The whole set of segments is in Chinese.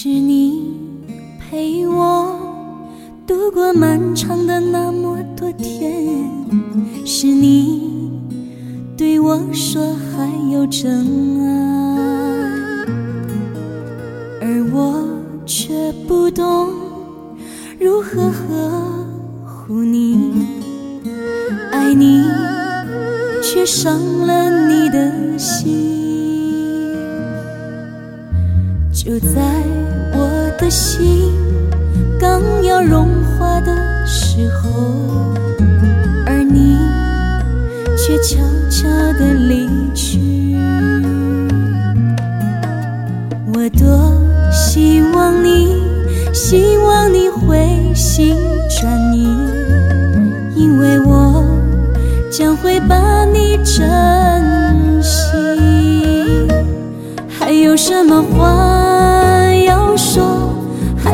是你陪我度过漫长的那么多天，是你对我说还有真爱，而我却不懂如何呵护你，爱你却伤了你的心。就在心刚要融化的时候，而你却悄悄地离去。我多希望你，希望你回心转意，因为我将会把你珍惜。还有什么话？要说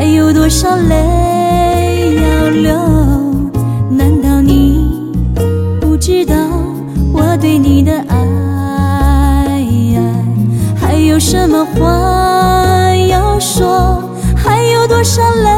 还有多少泪要流？难道你不知道我对你的爱？还有什么话要说？还有多少泪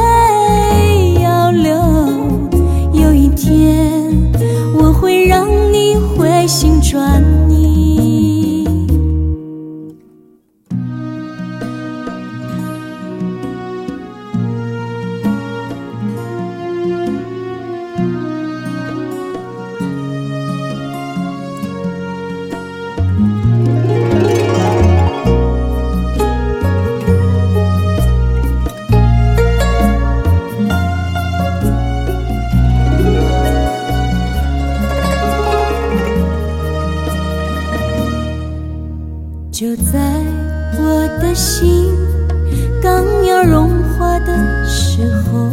的时候，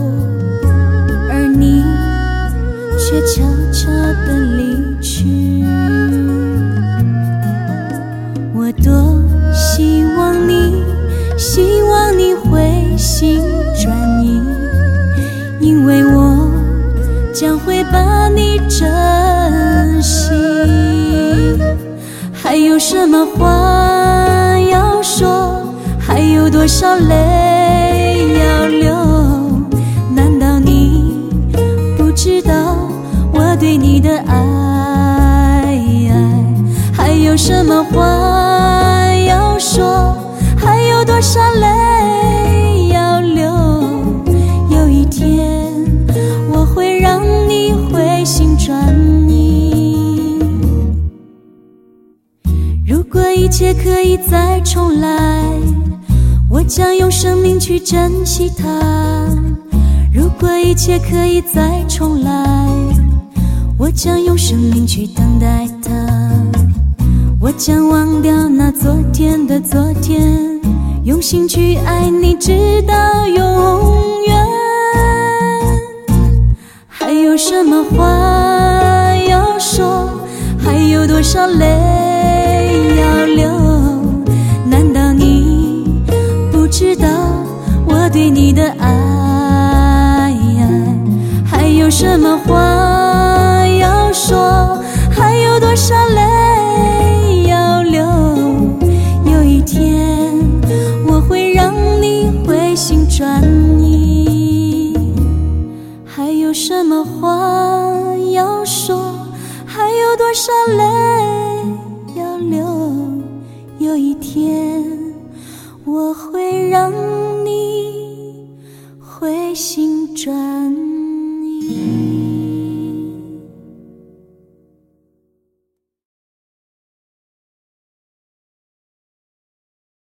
而你却悄悄地离去。我多希望你，希望你回心转意，因为我将会把你珍惜。还有什么话要说？还有多少泪对你的爱？还有什么话要说？还有多少泪要流？有一天我会让你回心转意。如果一切可以再重来，我将用生命去珍惜它。如果一切可以再重来，将用生命去等待他。我将忘掉那昨天的昨天，用心去爱你，直到永远。还有什么话要说？还有多少泪要流？难道你不知道我对你的爱？还有什么话什么话要说？还有多少泪要流？有一天我会让你回心转意。